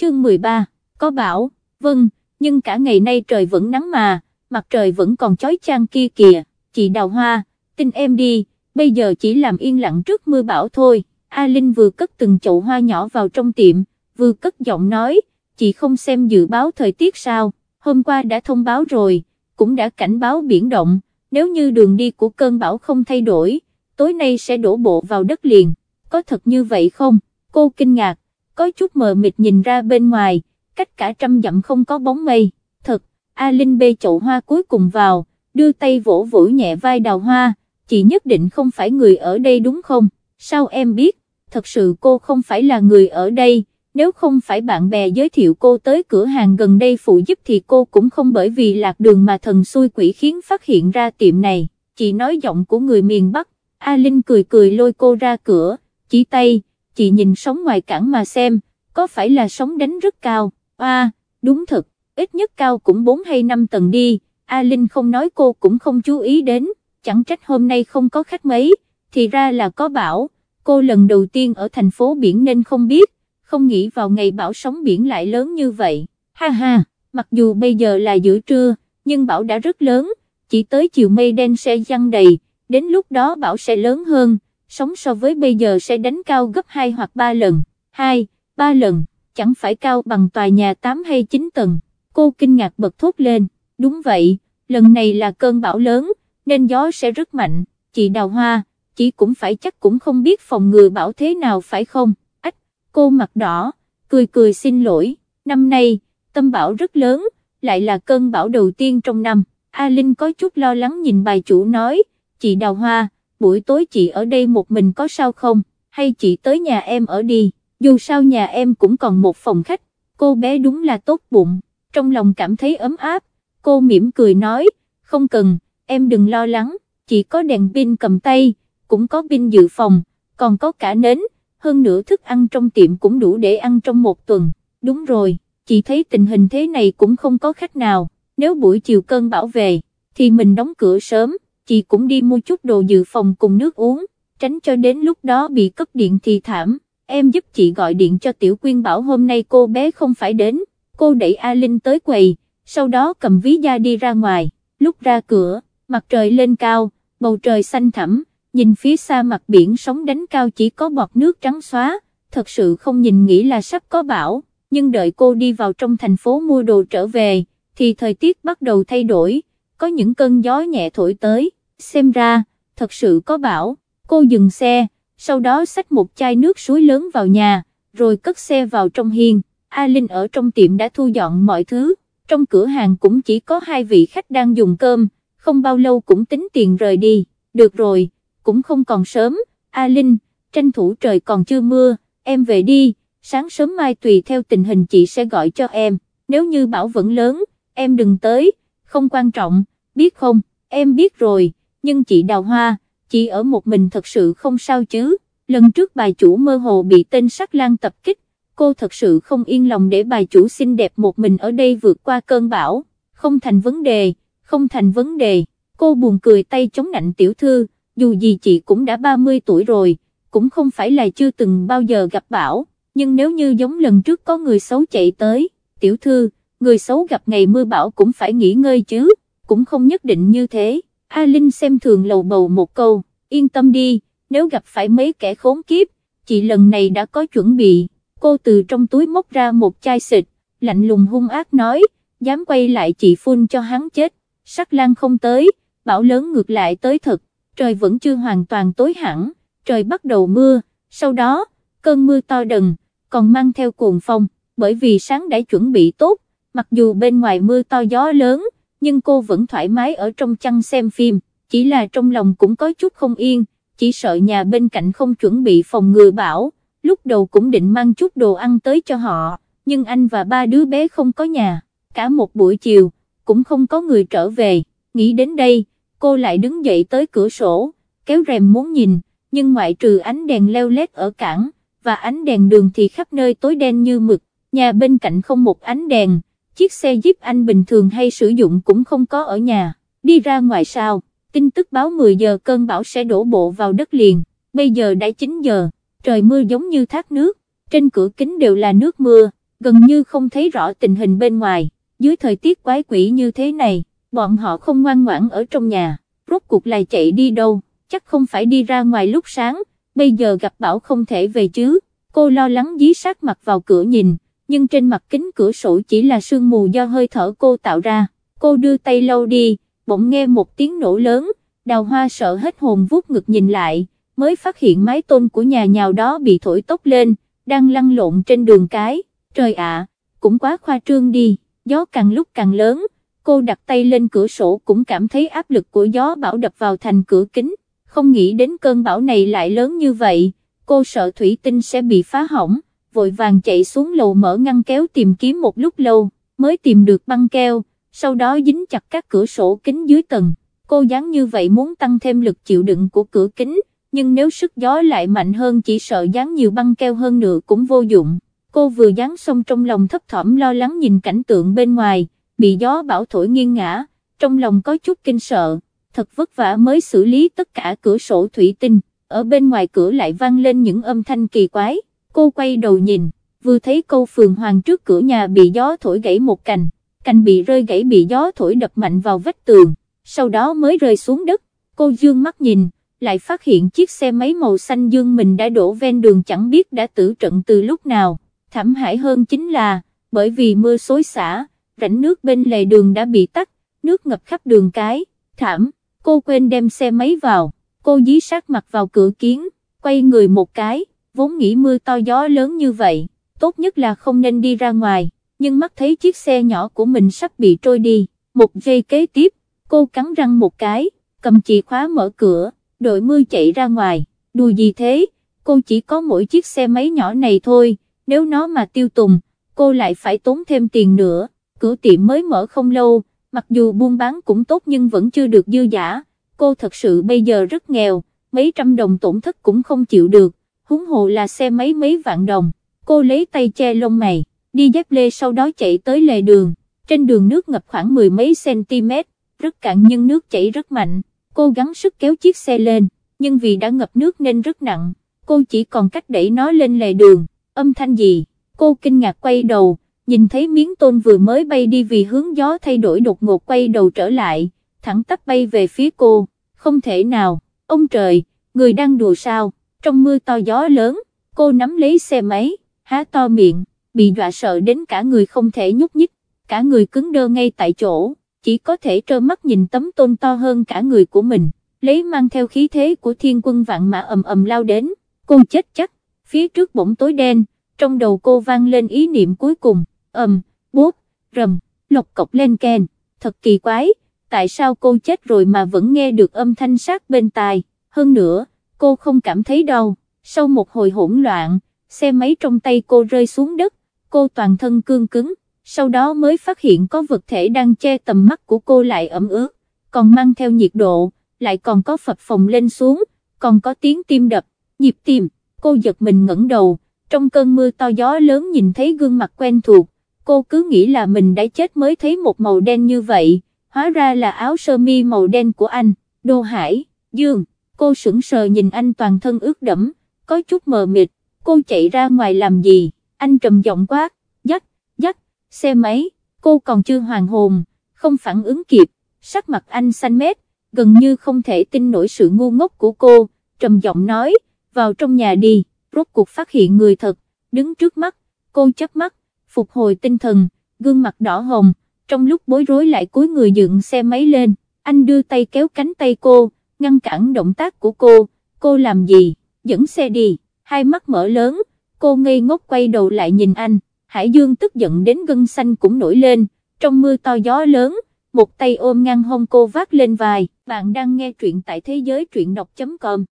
chương 13, có bão, vâng, nhưng cả ngày nay trời vẫn nắng mà, mặt trời vẫn còn chói chang kia kìa, chị Đào Hoa, tin em đi, bây giờ chỉ làm yên lặng trước mưa bão thôi, A Linh vừa cất từng chậu hoa nhỏ vào trong tiệm, vừa cất giọng nói, chị không xem dự báo thời tiết sao, hôm qua đã thông báo rồi, cũng đã cảnh báo biển động, nếu như đường đi của cơn bão không thay đổi, tối nay sẽ đổ bộ vào đất liền, có thật như vậy không, cô kinh ngạc, có chút mờ mịt nhìn ra bên ngoài, cách cả trăm dặm không có bóng mây, thật, A Linh bê chậu hoa cuối cùng vào, đưa tay vỗ vỗ nhẹ vai đào hoa, chị nhất định không phải người ở đây đúng không, sao em biết, thật sự cô không phải là người ở đây, nếu không phải bạn bè giới thiệu cô tới cửa hàng gần đây phụ giúp thì cô cũng không bởi vì lạc đường mà thần xui quỷ khiến phát hiện ra tiệm này, chị nói giọng của người miền Bắc, A Linh cười cười lôi cô ra cửa, chỉ tay, chị nhìn sóng ngoài cảng mà xem, có phải là sóng đánh rất cao, à, đúng thật, ít nhất cao cũng 4 hay 5 tầng đi, A Linh không nói cô cũng không chú ý đến, chẳng trách hôm nay không có khách mấy, thì ra là có bão, cô lần đầu tiên ở thành phố biển nên không biết, không nghĩ vào ngày bão sóng biển lại lớn như vậy, ha ha, mặc dù bây giờ là giữa trưa, nhưng bão đã rất lớn, chỉ tới chiều mây đen sẽ giăng đầy, đến lúc đó bão sẽ lớn hơn sống so với bây giờ sẽ đánh cao gấp 2 hoặc 3 lần, 2, 3 lần, chẳng phải cao bằng tòa nhà 8 hay 9 tầng, cô kinh ngạc bật thốt lên, đúng vậy, lần này là cơn bão lớn, nên gió sẽ rất mạnh, chị Đào Hoa, chị cũng phải chắc cũng không biết phòng ngừa bão thế nào phải không, ách, cô mặt đỏ, cười cười xin lỗi, năm nay, tâm bão rất lớn, lại là cơn bão đầu tiên trong năm, A Linh có chút lo lắng nhìn bài chủ nói, chị Đào Hoa, buổi tối chị ở đây một mình có sao không, hay chị tới nhà em ở đi, dù sao nhà em cũng còn một phòng khách, cô bé đúng là tốt bụng, trong lòng cảm thấy ấm áp, cô mỉm cười nói, không cần, em đừng lo lắng, Chị có đèn pin cầm tay, cũng có pin dự phòng, còn có cả nến, hơn nữa thức ăn trong tiệm cũng đủ để ăn trong một tuần, đúng rồi, chị thấy tình hình thế này cũng không có khách nào, nếu buổi chiều cơn bão về, thì mình đóng cửa sớm chị cũng đi mua chút đồ dự phòng cùng nước uống, tránh cho đến lúc đó bị cấp điện thì thảm, em giúp chị gọi điện cho Tiểu Quyên bảo hôm nay cô bé không phải đến, cô đẩy A Linh tới quầy, sau đó cầm ví da đi ra ngoài, lúc ra cửa, mặt trời lên cao, bầu trời xanh thẳm, nhìn phía xa mặt biển sóng đánh cao chỉ có bọt nước trắng xóa, thật sự không nhìn nghĩ là sắp có bão, nhưng đợi cô đi vào trong thành phố mua đồ trở về, thì thời tiết bắt đầu thay đổi, có những cơn gió nhẹ thổi tới xem ra, thật sự có bảo, cô dừng xe, sau đó xách một chai nước suối lớn vào nhà, rồi cất xe vào trong hiên, A Linh ở trong tiệm đã thu dọn mọi thứ, trong cửa hàng cũng chỉ có hai vị khách đang dùng cơm, không bao lâu cũng tính tiền rời đi, được rồi, cũng không còn sớm, A Linh, tranh thủ trời còn chưa mưa, em về đi, sáng sớm mai tùy theo tình hình chị sẽ gọi cho em, nếu như bảo vẫn lớn, em đừng tới, không quan trọng, biết không, em biết rồi nhưng chị Đào Hoa, chị ở một mình thật sự không sao chứ, lần trước bà chủ mơ hồ bị tên sắc lang tập kích, cô thật sự không yên lòng để bà chủ xinh đẹp một mình ở đây vượt qua cơn bão, không thành vấn đề, không thành vấn đề, cô buồn cười tay chống nạnh tiểu thư, dù gì chị cũng đã 30 tuổi rồi, cũng không phải là chưa từng bao giờ gặp bão, nhưng nếu như giống lần trước có người xấu chạy tới, tiểu thư, người xấu gặp ngày mưa bão cũng phải nghỉ ngơi chứ, cũng không nhất định như thế. A Linh xem thường lầu bầu một câu, yên tâm đi, nếu gặp phải mấy kẻ khốn kiếp, chị lần này đã có chuẩn bị, cô từ trong túi móc ra một chai xịt, lạnh lùng hung ác nói, dám quay lại chị phun cho hắn chết, sắc lan không tới, bão lớn ngược lại tới thật, trời vẫn chưa hoàn toàn tối hẳn, trời bắt đầu mưa, sau đó, cơn mưa to đần, còn mang theo cuồng phong, bởi vì sáng đã chuẩn bị tốt, mặc dù bên ngoài mưa to gió lớn, nhưng cô vẫn thoải mái ở trong chăn xem phim, chỉ là trong lòng cũng có chút không yên, chỉ sợ nhà bên cạnh không chuẩn bị phòng ngừa bão, lúc đầu cũng định mang chút đồ ăn tới cho họ, nhưng anh và ba đứa bé không có nhà, cả một buổi chiều, cũng không có người trở về, nghĩ đến đây, cô lại đứng dậy tới cửa sổ, kéo rèm muốn nhìn, nhưng ngoại trừ ánh đèn leo lét ở cảng, và ánh đèn đường thì khắp nơi tối đen như mực, nhà bên cạnh không một ánh đèn, chiếc xe Jeep anh bình thường hay sử dụng cũng không có ở nhà, đi ra ngoài sao, tin tức báo 10 giờ cơn bão sẽ đổ bộ vào đất liền, bây giờ đã 9 giờ, trời mưa giống như thác nước, trên cửa kính đều là nước mưa, gần như không thấy rõ tình hình bên ngoài, dưới thời tiết quái quỷ như thế này, bọn họ không ngoan ngoãn ở trong nhà, rốt cuộc là chạy đi đâu, chắc không phải đi ra ngoài lúc sáng, bây giờ gặp bão không thể về chứ, cô lo lắng dí sát mặt vào cửa nhìn nhưng trên mặt kính cửa sổ chỉ là sương mù do hơi thở cô tạo ra, cô đưa tay lau đi, bỗng nghe một tiếng nổ lớn, đào hoa sợ hết hồn vuốt ngực nhìn lại, mới phát hiện mái tôn của nhà nhào đó bị thổi tốc lên, đang lăn lộn trên đường cái, trời ạ, cũng quá khoa trương đi, gió càng lúc càng lớn, cô đặt tay lên cửa sổ cũng cảm thấy áp lực của gió bão đập vào thành cửa kính, không nghĩ đến cơn bão này lại lớn như vậy, cô sợ thủy tinh sẽ bị phá hỏng vội vàng chạy xuống lầu mở ngăn kéo tìm kiếm một lúc lâu, mới tìm được băng keo, sau đó dính chặt các cửa sổ kính dưới tầng. Cô dán như vậy muốn tăng thêm lực chịu đựng của cửa kính, nhưng nếu sức gió lại mạnh hơn chỉ sợ dán nhiều băng keo hơn nữa cũng vô dụng. Cô vừa dán xong trong lòng thấp thỏm lo lắng nhìn cảnh tượng bên ngoài, bị gió bão thổi nghiêng ngã, trong lòng có chút kinh sợ, thật vất vả mới xử lý tất cả cửa sổ thủy tinh, ở bên ngoài cửa lại vang lên những âm thanh kỳ quái cô quay đầu nhìn, vừa thấy câu phường hoàng trước cửa nhà bị gió thổi gãy một cành, cành bị rơi gãy bị gió thổi đập mạnh vào vách tường, sau đó mới rơi xuống đất, cô dương mắt nhìn, lại phát hiện chiếc xe máy màu xanh dương mình đã đổ ven đường chẳng biết đã tử trận từ lúc nào, thảm hại hơn chính là, bởi vì mưa xối xả, rãnh nước bên lề đường đã bị tắt, nước ngập khắp đường cái, thảm, cô quên đem xe máy vào, cô dí sát mặt vào cửa kiến, quay người một cái, vốn nghĩ mưa to gió lớn như vậy, tốt nhất là không nên đi ra ngoài, nhưng mắt thấy chiếc xe nhỏ của mình sắp bị trôi đi, một giây kế tiếp, cô cắn răng một cái, cầm chìa khóa mở cửa, đội mưa chạy ra ngoài, đùa gì thế, cô chỉ có mỗi chiếc xe máy nhỏ này thôi, nếu nó mà tiêu tùng, cô lại phải tốn thêm tiền nữa, cửa tiệm mới mở không lâu, mặc dù buôn bán cũng tốt nhưng vẫn chưa được dư giả, cô thật sự bây giờ rất nghèo, mấy trăm đồng tổn thất cũng không chịu được, huống hồ là xe máy mấy vạn đồng, cô lấy tay che lông mày, đi dép lê sau đó chạy tới lề đường, trên đường nước ngập khoảng mười mấy cm, rất cạn nhưng nước chảy rất mạnh, cô gắng sức kéo chiếc xe lên, nhưng vì đã ngập nước nên rất nặng, cô chỉ còn cách đẩy nó lên lề đường, âm thanh gì, cô kinh ngạc quay đầu, nhìn thấy miếng tôn vừa mới bay đi vì hướng gió thay đổi đột ngột quay đầu trở lại, thẳng tắp bay về phía cô, không thể nào, ông trời, người đang đùa sao? trong mưa to gió lớn, cô nắm lấy xe máy, há to miệng, bị dọa sợ đến cả người không thể nhúc nhích, cả người cứng đơ ngay tại chỗ, chỉ có thể trơ mắt nhìn tấm tôn to hơn cả người của mình, lấy mang theo khí thế của thiên quân vạn mã ầm ầm lao đến, cô chết chắc, phía trước bỗng tối đen, trong đầu cô vang lên ý niệm cuối cùng, ầm, bốp, rầm, lộc cọc lên kèn, thật kỳ quái, tại sao cô chết rồi mà vẫn nghe được âm thanh sát bên tai, hơn nữa, cô không cảm thấy đau, sau một hồi hỗn loạn, xe máy trong tay cô rơi xuống đất, cô toàn thân cương cứng, sau đó mới phát hiện có vật thể đang che tầm mắt của cô lại ẩm ướt, còn mang theo nhiệt độ, lại còn có phập phồng lên xuống, còn có tiếng tim đập, nhịp tim, cô giật mình ngẩng đầu, trong cơn mưa to gió lớn nhìn thấy gương mặt quen thuộc, cô cứ nghĩ là mình đã chết mới thấy một màu đen như vậy, hóa ra là áo sơ mi màu đen của anh, Đô Hải, Dương cô sững sờ nhìn anh toàn thân ướt đẫm, có chút mờ mịt, cô chạy ra ngoài làm gì, anh trầm giọng quát, dắt, dắt, xe máy, cô còn chưa hoàn hồn, không phản ứng kịp, sắc mặt anh xanh mét, gần như không thể tin nổi sự ngu ngốc của cô, trầm giọng nói, vào trong nhà đi, rốt cuộc phát hiện người thật, đứng trước mắt, cô chớp mắt, phục hồi tinh thần, gương mặt đỏ hồng, trong lúc bối rối lại cúi người dựng xe máy lên, anh đưa tay kéo cánh tay cô, ngăn cản động tác của cô, cô làm gì, dẫn xe đi, hai mắt mở lớn, cô ngây ngốc quay đầu lại nhìn anh, Hải Dương tức giận đến gân xanh cũng nổi lên, trong mưa to gió lớn, một tay ôm ngang hông cô vác lên vài. bạn đang nghe truyện tại thế giới truyện đọc.com.